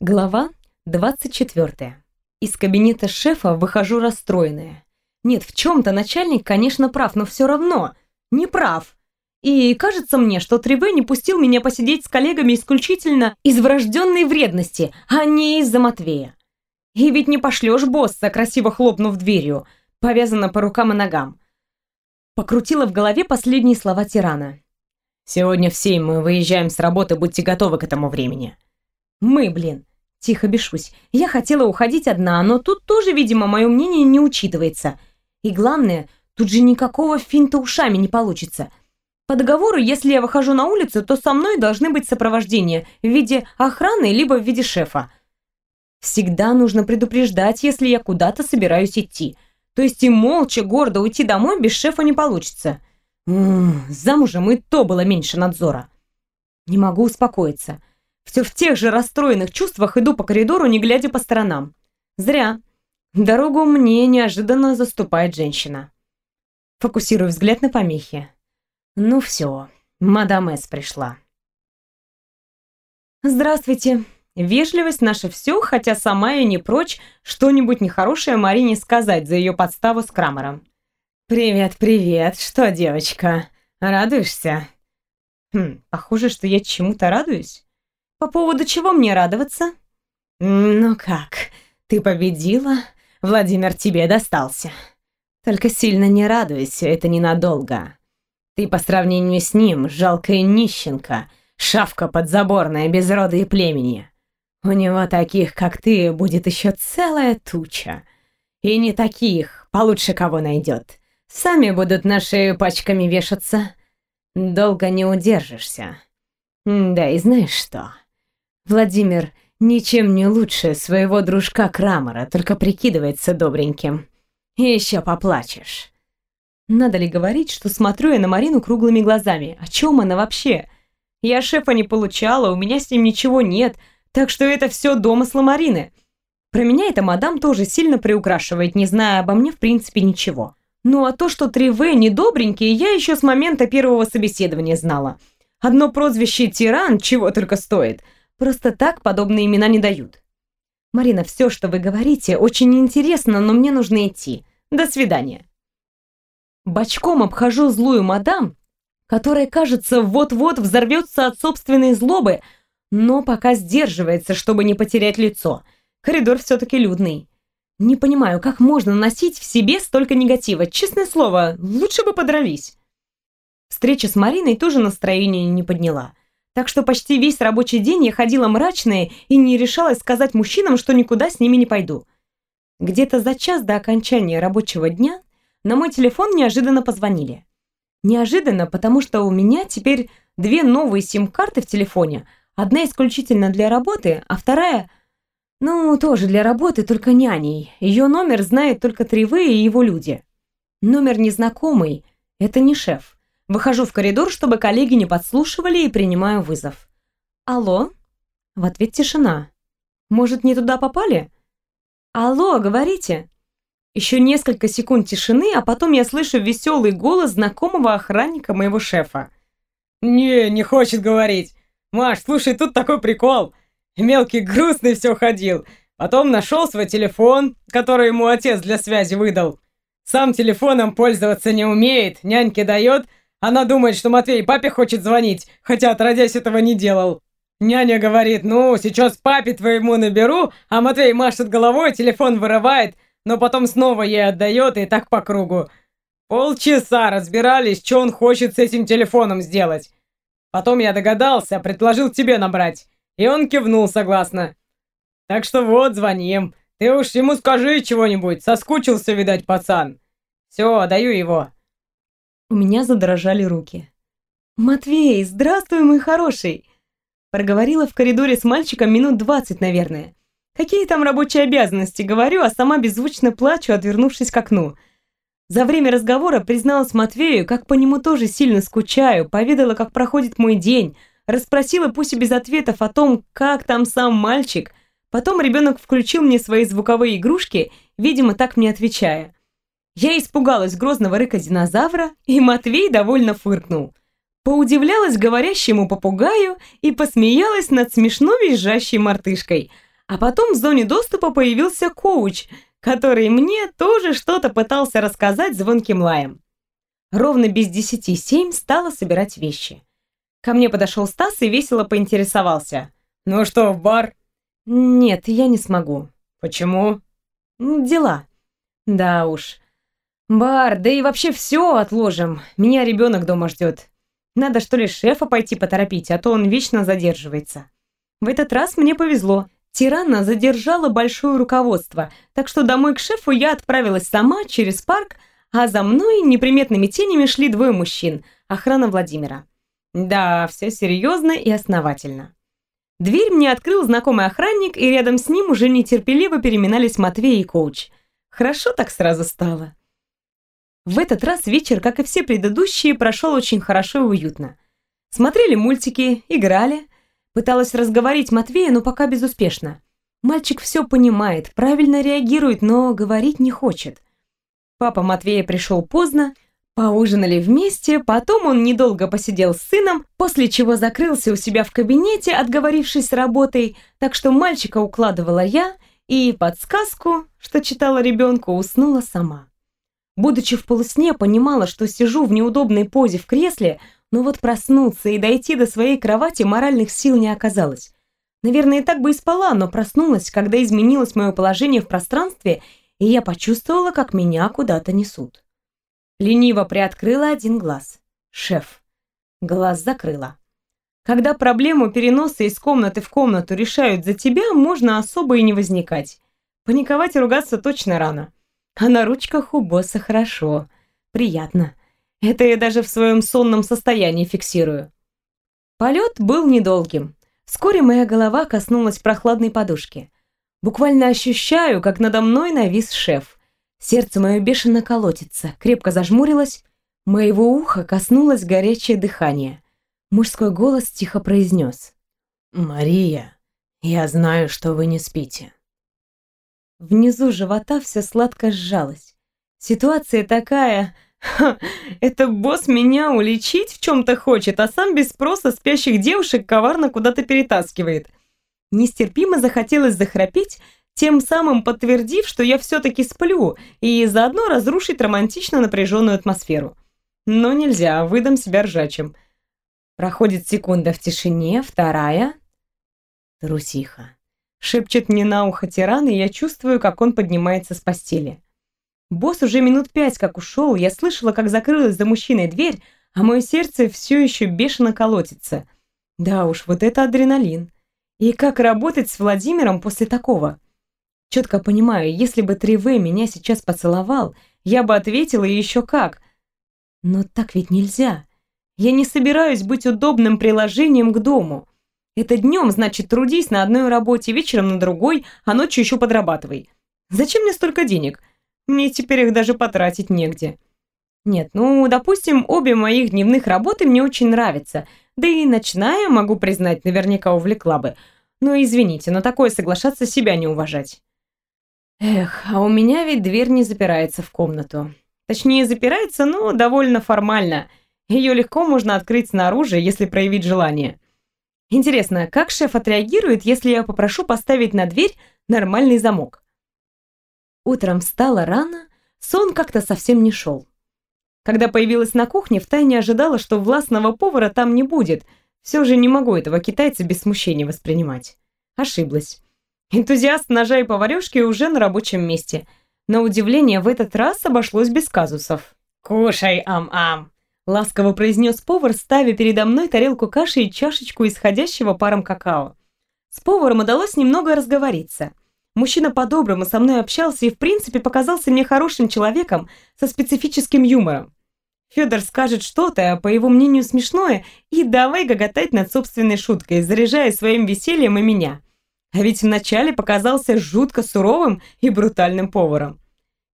Глава 24. Из кабинета шефа выхожу расстроенная. Нет, в чем-то начальник, конечно, прав, но все равно не прав. И кажется мне, что Треве не пустил меня посидеть с коллегами исключительно из врожденной вредности, а не из-за Матвея. И ведь не пошлешь босса, красиво хлопнув дверью, повязана по рукам и ногам. Покрутила в голове последние слова тирана. «Сегодня в семь мы выезжаем с работы, будьте готовы к этому времени». «Мы, блин». Тихо бешусь. Я хотела уходить одна, но тут тоже, видимо, мое мнение не учитывается. И главное, тут же никакого финта ушами не получится. По договору, если я выхожу на улицу, то со мной должны быть сопровождение в виде охраны либо в виде шефа. Всегда нужно предупреждать, если я куда-то собираюсь идти. То есть и молча, гордо уйти домой без шефа не получится. -м, замужем и то было меньше надзора. Не могу успокоиться. Все в тех же расстроенных чувствах иду по коридору, не глядя по сторонам. Зря. Дорогу мне неожиданно заступает женщина. Фокусирую взгляд на помехи. Ну все, мадам С пришла. Здравствуйте. Вежливость наша все, хотя сама я не прочь что-нибудь нехорошее Марине сказать за ее подставу с Крамером. «Привет, привет. Что, девочка, радуешься?» «Хм, похоже, что я чему-то радуюсь. По поводу чего мне радоваться? Ну как, ты победила, Владимир тебе достался. Только сильно не радуйся, это ненадолго. Ты по сравнению с ним жалкая нищенка, шавка подзаборная без рода и племени. У него таких, как ты, будет еще целая туча. И не таких, получше кого найдет. Сами будут на шею пачками вешаться. Долго не удержишься. Да и знаешь что? Владимир ничем не лучше своего дружка Крамера, только прикидывается добреньким. И еще поплачешь. Надо ли говорить, что смотрю я на Марину круглыми глазами? О чем она вообще? Я шефа не получала, у меня с ним ничего нет, так что это все домыслы Марины. Про меня эта мадам тоже сильно приукрашивает, не зная обо мне в принципе ничего. Ну а то, что Триве недобренький, я еще с момента первого собеседования знала. Одно прозвище «Тиран» чего только стоит – Просто так подобные имена не дают. Марина, все, что вы говорите, очень интересно, но мне нужно идти. До свидания. Бочком обхожу злую мадам, которая, кажется, вот-вот взорвется от собственной злобы, но пока сдерживается, чтобы не потерять лицо. Коридор все-таки людный. Не понимаю, как можно носить в себе столько негатива. Честное слово, лучше бы подрались. Встреча с Мариной тоже настроение не подняла. Так что почти весь рабочий день я ходила мрачная и не решалась сказать мужчинам, что никуда с ними не пойду. Где-то за час до окончания рабочего дня на мой телефон неожиданно позвонили. Неожиданно, потому что у меня теперь две новые сим-карты в телефоне. Одна исключительно для работы, а вторая, ну, тоже для работы, только няней. Ее номер знает только Тривы и его люди. Номер незнакомый, это не шеф. Выхожу в коридор, чтобы коллеги не подслушивали, и принимаю вызов. «Алло?» В ответ тишина. «Может, не туда попали?» «Алло, говорите?» Еще несколько секунд тишины, а потом я слышу веселый голос знакомого охранника моего шефа. «Не, не хочет говорить. Маш, слушай, тут такой прикол. Мелкий грустный все ходил. Потом нашел свой телефон, который ему отец для связи выдал. Сам телефоном пользоваться не умеет, няньке дает, она думает, что Матвей папе хочет звонить, хотя отродясь этого не делал. Няня говорит, ну, сейчас папе твоему наберу, а Матвей машет головой, телефон вырывает, но потом снова ей отдает и так по кругу. Полчаса разбирались, что он хочет с этим телефоном сделать. Потом я догадался, предложил тебе набрать, и он кивнул согласно. Так что вот, звоним. Ты уж ему скажи чего-нибудь, соскучился, видать, пацан. Все, даю его. У меня задрожали руки. «Матвей, здравствуй, мой хороший!» Проговорила в коридоре с мальчиком минут двадцать, наверное. Какие там рабочие обязанности, говорю, а сама беззвучно плачу, отвернувшись к окну. За время разговора призналась Матвею, как по нему тоже сильно скучаю, поведала, как проходит мой день, расспросила, пусть и без ответов, о том, как там сам мальчик. Потом ребенок включил мне свои звуковые игрушки, видимо, так мне отвечая. Я испугалась грозного рыка динозавра, и Матвей довольно фыркнул. Поудивлялась говорящему попугаю и посмеялась над смешно визжащей мартышкой. А потом в зоне доступа появился коуч, который мне тоже что-то пытался рассказать звонким лаем. Ровно без десяти семь стала собирать вещи. Ко мне подошел Стас и весело поинтересовался. «Ну что, в бар?» «Нет, я не смогу». «Почему?» «Дела». «Да уж. Бар, да и вообще все отложим. Меня ребенок дома ждет. Надо что ли шефа пойти поторопить, а то он вечно задерживается». В этот раз мне повезло. Тирана задержала большое руководство, так что домой к шефу я отправилась сама через парк, а за мной неприметными тенями шли двое мужчин, охрана Владимира. Да, все серьезно и основательно. Дверь мне открыл знакомый охранник, и рядом с ним уже нетерпеливо переминались Матвей и коуч. Хорошо так сразу стало. В этот раз вечер, как и все предыдущие, прошел очень хорошо и уютно. Смотрели мультики, играли, Пыталась разговорить Матвея, но пока безуспешно. Мальчик все понимает, правильно реагирует, но говорить не хочет. Папа Матвея пришел поздно, поужинали вместе, потом он недолго посидел с сыном, после чего закрылся у себя в кабинете, отговорившись с работой, так что мальчика укладывала я, и подсказку, что читала ребенку, уснула сама. Будучи в полусне, понимала, что сижу в неудобной позе в кресле, но вот проснуться и дойти до своей кровати моральных сил не оказалось. Наверное, и так бы и спала, но проснулась, когда изменилось мое положение в пространстве, и я почувствовала, как меня куда-то несут. Лениво приоткрыла один глаз. Шеф. Глаз закрыла. Когда проблему переноса из комнаты в комнату решают за тебя, можно особо и не возникать. Паниковать и ругаться точно рано. А на ручках у босса хорошо. Приятно. Это я даже в своем сонном состоянии фиксирую. Полет был недолгим. Вскоре моя голова коснулась прохладной подушки. Буквально ощущаю, как надо мной навис шеф. Сердце мое бешено колотится, крепко зажмурилось. Моего уха коснулось горячее дыхание. Мужской голос тихо произнес. «Мария, я знаю, что вы не спите». Внизу живота все сладко сжалось. Ситуация такая это босс меня уличить в чем-то хочет, а сам без спроса спящих девушек коварно куда-то перетаскивает. Нестерпимо захотелось захрапеть, тем самым подтвердив, что я все-таки сплю, и заодно разрушить романтично напряженную атмосферу. Но нельзя, выдам себя ржачим. Проходит секунда в тишине, вторая. Трусиха. Шепчет мне на ухо тиран, и я чувствую, как он поднимается с постели. Босс уже минут пять как ушел, я слышала, как закрылась за мужчиной дверь, а мое сердце все еще бешено колотится. Да уж, вот это адреналин. И как работать с Владимиром после такого? Четко понимаю, если бы 3В меня сейчас поцеловал, я бы ответила еще как. Но так ведь нельзя. Я не собираюсь быть удобным приложением к дому. Это днем, значит, трудись на одной работе, вечером на другой, а ночью еще подрабатывай. Зачем мне столько денег? Мне теперь их даже потратить негде. Нет, ну, допустим, обе моих дневных работы мне очень нравятся. Да и ночная, могу признать, наверняка увлекла бы. Но извините, но такое соглашаться себя не уважать. Эх, а у меня ведь дверь не запирается в комнату. Точнее, запирается, но довольно формально. Ее легко можно открыть снаружи, если проявить желание. Интересно, как шеф отреагирует, если я попрошу поставить на дверь нормальный замок? Утром встала рано, сон как-то совсем не шел. Когда появилась на кухне, втайне ожидала, что властного повара там не будет. Все же не могу этого китайца без смущения воспринимать. Ошиблась. Энтузиаст ножа и поварешки уже на рабочем месте. На удивление, в этот раз обошлось без казусов. «Кушай, ам-ам!» Ласково произнес повар, ставя передо мной тарелку каши и чашечку исходящего паром какао. С поваром удалось немного разговориться. Мужчина по-доброму со мной общался и, в принципе, показался мне хорошим человеком со специфическим юмором. Федор скажет что-то, по его мнению, смешное, и давай гоготать над собственной шуткой, заряжая своим весельем и меня. А ведь вначале показался жутко суровым и брутальным поваром.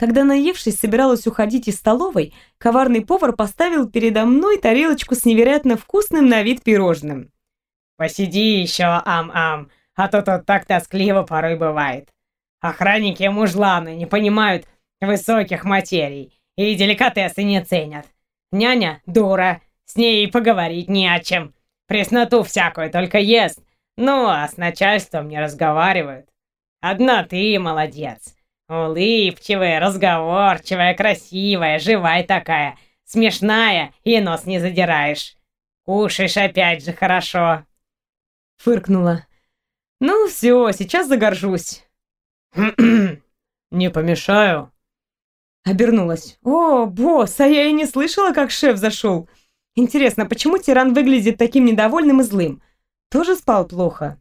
Когда, наевшись, собиралась уходить из столовой, коварный повар поставил передо мной тарелочку с невероятно вкусным на вид пирожным. «Посиди еще, ам-ам, а то тут так тоскливо порой бывает. Охранники мужланы не понимают высоких материй и деликатесы не ценят. Няня дура, с ней поговорить не о чем. Пресноту всякую только ест, ну а с начальством не разговаривают. Одна ты молодец. Улыбчивая, разговорчивая, красивая, живая такая, смешная и нос не задираешь. Кушаешь опять же хорошо. Фыркнула. Ну все, сейчас загоржусь. Не помешаю. Обернулась. О, босс, а я и не слышала, как шеф зашел. Интересно, почему тиран выглядит таким недовольным и злым? Тоже спал плохо?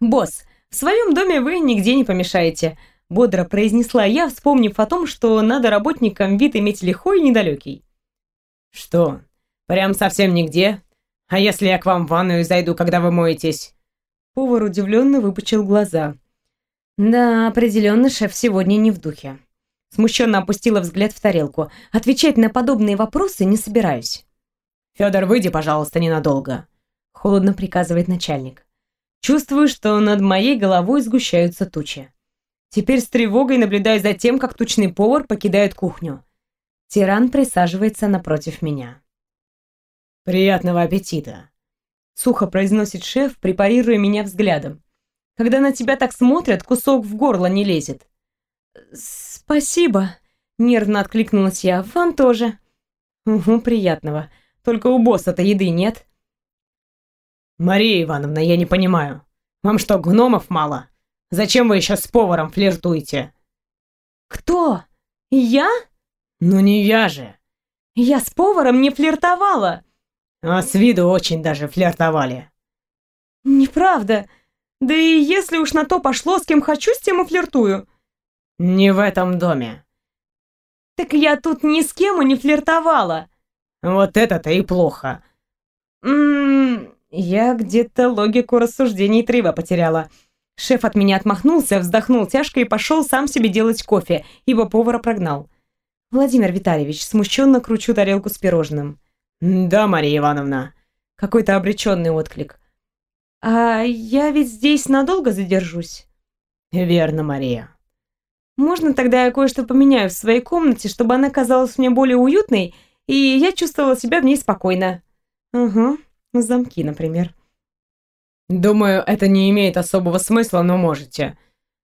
Босс, в своем доме вы нигде не помешаете. Бодро произнесла я, вспомнив о том, что надо работникам вид иметь лихой и недалекий. «Что, прям совсем нигде? А если я к вам в ванную зайду, когда вы моетесь?» Повар удивленно выпучил глаза. «Да, определенно шеф сегодня не в духе». Смущенно опустила взгляд в тарелку. Отвечать на подобные вопросы не собираюсь. «Федор, выйди, пожалуйста, ненадолго», — холодно приказывает начальник. Чувствую, что над моей головой сгущаются тучи. Теперь с тревогой наблюдаю за тем, как тучный повар покидает кухню. Тиран присаживается напротив меня. «Приятного аппетита!» Сухо произносит шеф, препарируя меня взглядом. Когда на тебя так смотрят, кусок в горло не лезет. «Спасибо!» — нервно откликнулась я. «Вам тоже!» «Угу, приятного. Только у босса-то еды нет». «Мария Ивановна, я не понимаю. Вам что, гномов мало?» Зачем вы еще с поваром флиртуете?» «Кто? Я?» «Ну не я же!» «Я с поваром не флиртовала!» «А с виду очень даже флиртовали!» «Неправда! Да и если уж на то пошло, с кем хочу, с тем и флиртую!» «Не в этом доме!» «Так я тут ни с кем и не флиртовала!» «Вот это-то и плохо!» «Ммм...» Я где-то логику рассуждений Трива потеряла. Шеф от меня отмахнулся, вздохнул тяжко и пошел сам себе делать кофе, ибо повара прогнал. Владимир Витальевич, смущенно кручу тарелку с пирожным. «Да, Мария Ивановна». Какой-то обреченный отклик. «А я ведь здесь надолго задержусь?» «Верно, Мария». «Можно тогда я кое-что поменяю в своей комнате, чтобы она казалась мне более уютной, и я чувствовала себя в ней спокойно?» «Угу, замки, например». «Думаю, это не имеет особого смысла, но можете.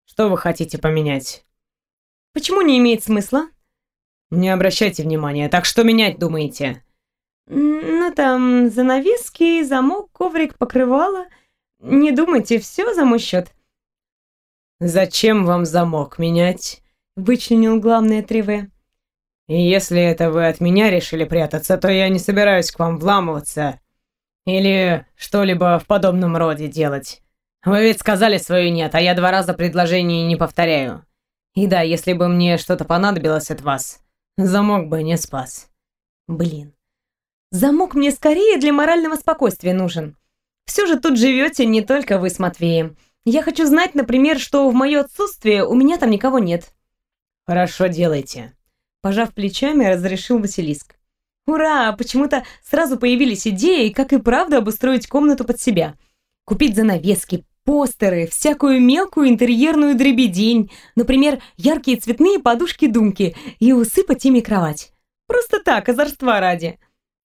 Что вы хотите поменять?» «Почему не имеет смысла?» «Не обращайте внимания. Так что менять думаете?» «Ну, там занавески, замок, коврик, покрывало. Не думайте, все за мой счет». «Зачем вам замок менять?» — вычленил главное Триве. «Если это вы от меня решили прятаться, то я не собираюсь к вам вламываться или что-либо в подобном роде делать. Вы ведь сказали свое «нет», а я два раза предложение не повторяю. И да, если бы мне что-то понадобилось от вас, замок бы не спас. Блин. Замок мне скорее для морального спокойствия нужен. Все же тут живете не только вы с Матвеем. Я хочу знать, например, что в мое отсутствие у меня там никого нет. Хорошо, делайте. Пожав плечами, разрешил Василиск. Ура! Почему-то сразу появились идеи, как и правда обустроить комнату под себя. Купить занавески, постеры, всякую мелкую интерьерную дребедень, например, яркие цветные подушки-думки и усыпать ими кровать. Просто так, озорства ради.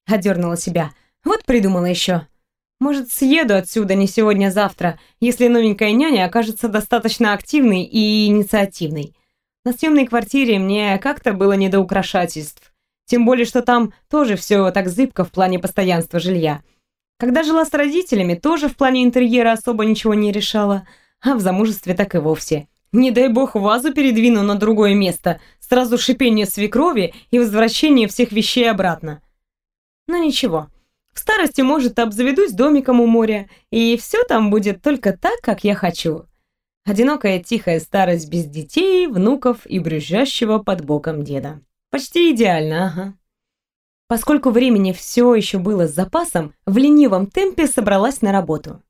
Одернула себя. Вот придумала еще. Может, съеду отсюда не сегодня, а если новенькая няня окажется достаточно активной и инициативной. На съемной квартире мне как-то было не до украшательств. Тем более, что там тоже все так зыбко в плане постоянства жилья. Когда жила с родителями, тоже в плане интерьера особо ничего не решала, а в замужестве так и вовсе. Не дай бог вазу передвину на другое место, сразу шипение свекрови и возвращение всех вещей обратно. Но ничего, в старости, может, обзаведусь домиком у моря, и все там будет только так, как я хочу. Одинокая тихая старость без детей, внуков и брюзжащего под боком деда. Почти идеально, ага. Поскольку времени все еще было с запасом, в ленивом темпе собралась на работу.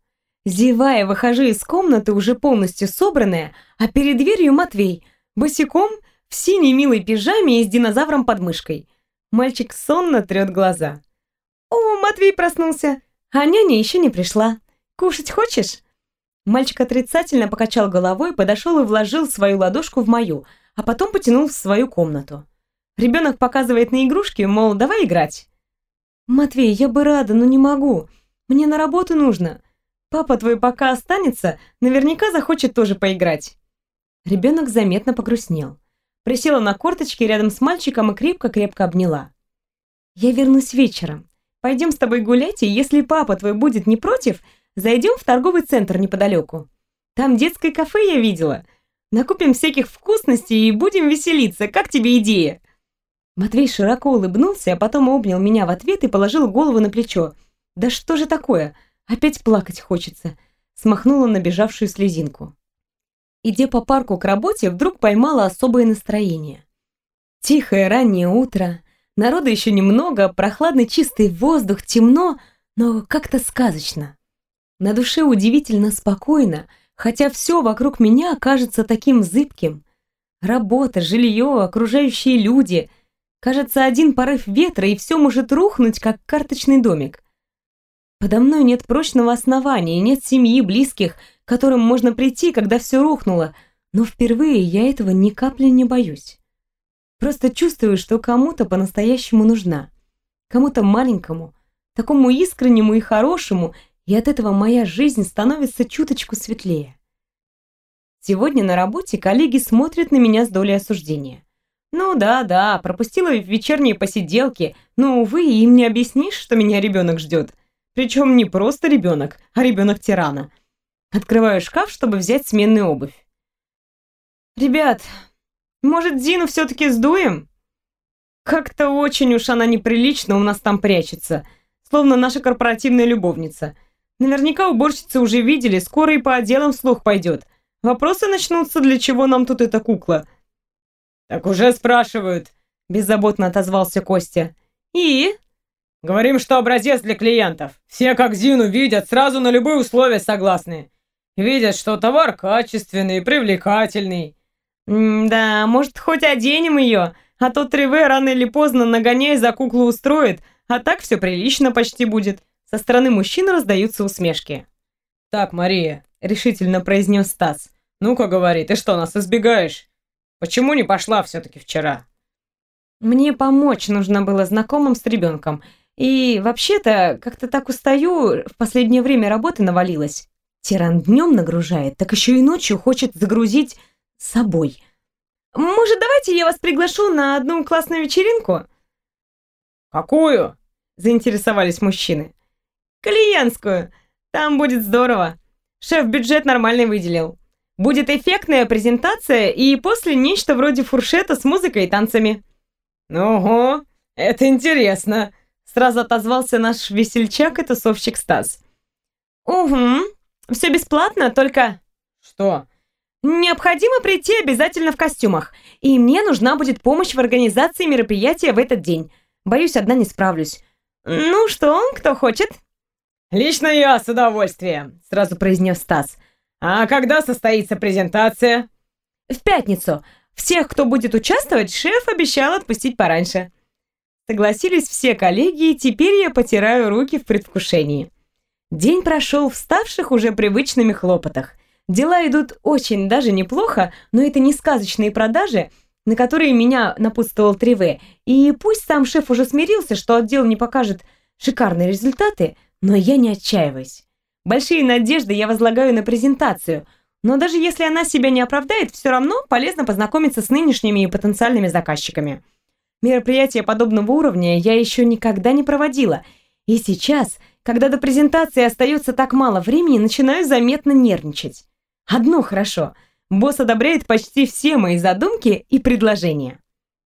Зевая, выхожу из комнаты, уже полностью собранная, а перед дверью Матвей, босиком, в синей милой пижаме и с динозавром под мышкой. Мальчик сонно трет глаза. «О, Матвей проснулся! А няня еще не пришла. Кушать хочешь?» Мальчик отрицательно покачал головой, подошел и вложил свою ладошку в мою, а потом потянул в свою комнату. Ребенок показывает на игрушки, мол, давай играть. «Матвей, я бы рада, но не могу. Мне на работу нужно. Папа твой пока останется, наверняка захочет тоже поиграть». Ребенок заметно погрустнел. Присела на корточки рядом с мальчиком и крепко-крепко обняла. «Я вернусь вечером. Пойдем с тобой гулять, и если папа твой будет не против, зайдем в торговый центр неподалеку. Там детское кафе я видела. Накупим всяких вкусностей и будем веселиться. Как тебе идея?» Матвей широко улыбнулся, а потом обнял меня в ответ и положил голову на плечо. «Да что же такое? Опять плакать хочется!» Смахнула набежавшую слезинку. Идя по парку к работе, вдруг поймала особое настроение. Тихое раннее утро, народа еще немного, прохладный чистый воздух, темно, но как-то сказочно. На душе удивительно спокойно, хотя все вокруг меня кажется таким зыбким. Работа, жилье, окружающие люди — Кажется, один порыв ветра, и все может рухнуть, как карточный домик. Подо мной нет прочного основания, нет семьи, близких, к которым можно прийти, когда все рухнуло, но впервые я этого ни капли не боюсь. Просто чувствую, что кому-то по-настоящему нужна. Кому-то маленькому, такому искреннему и хорошему, и от этого моя жизнь становится чуточку светлее. Сегодня на работе коллеги смотрят на меня с долей осуждения. Ну да, да, пропустила вечерние посиделки, но, увы, им не объяснишь, что меня ребенок ждет. Причем не просто ребенок, а ребенок тирана. Открываю шкаф, чтобы взять сменную обувь. Ребят, может, Зину все-таки сдуем? Как-то очень уж она неприлично у нас там прячется, словно наша корпоративная любовница. Наверняка уборщицы уже видели, скоро и по отделам слух пойдет. Вопросы начнутся, для чего нам тут эта кукла – «Так уже спрашивают», – беззаботно отозвался Костя. «И?» «Говорим, что образец для клиентов. Все, как Зину видят, сразу на любые условия согласны. Видят, что товар качественный, привлекательный». «Да, может, хоть оденем ее, а то Треве рано или поздно нагоняй за куклу устроит, а так все прилично почти будет». Со стороны мужчин раздаются усмешки. «Так, Мария», — решительно произнес Стас. «Ну-ка, говори, ты что, нас избегаешь? Почему не пошла все-таки вчера?» «Мне помочь нужно было знакомым с ребенком. И вообще-то, как-то так устаю, в последнее время работы навалилась. Тиран днем нагружает, так еще и ночью хочет загрузить собой. Может, давайте я вас приглашу на одну классную вечеринку?» «Какую?» – заинтересовались мужчины. «Клиентскую. Там будет здорово. Шеф бюджет нормальный выделил». Будет эффектная презентация и после нечто вроде фуршета с музыкой и танцами». «Ого, это интересно!» Сразу отозвался наш весельчак и тусовщик Стас. «Угу, все бесплатно, только...» «Что?» «Необходимо прийти обязательно в костюмах, и мне нужна будет помощь в организации мероприятия в этот день. Боюсь, одна не справлюсь. Ну что, кто хочет?» «Лично я с удовольствием», — сразу произнес Стас. «А когда состоится презентация?» «В пятницу. Всех, кто будет участвовать, шеф обещал отпустить пораньше». Согласились все коллеги, и теперь я потираю руки в предвкушении. День прошел в ставших уже привычными хлопотах. Дела идут очень даже неплохо, но это не сказочные продажи, на которые меня напутствовал 3В. И пусть сам шеф уже смирился, что отдел не покажет шикарные результаты, но я не отчаиваюсь. Большие надежды я возлагаю на презентацию, но даже если она себя не оправдает, все равно полезно познакомиться с нынешними и потенциальными заказчиками. Мероприятия подобного уровня я еще никогда не проводила, и сейчас, когда до презентации остается так мало времени, начинаю заметно нервничать. Одно хорошо, босс одобряет почти все мои задумки и предложения.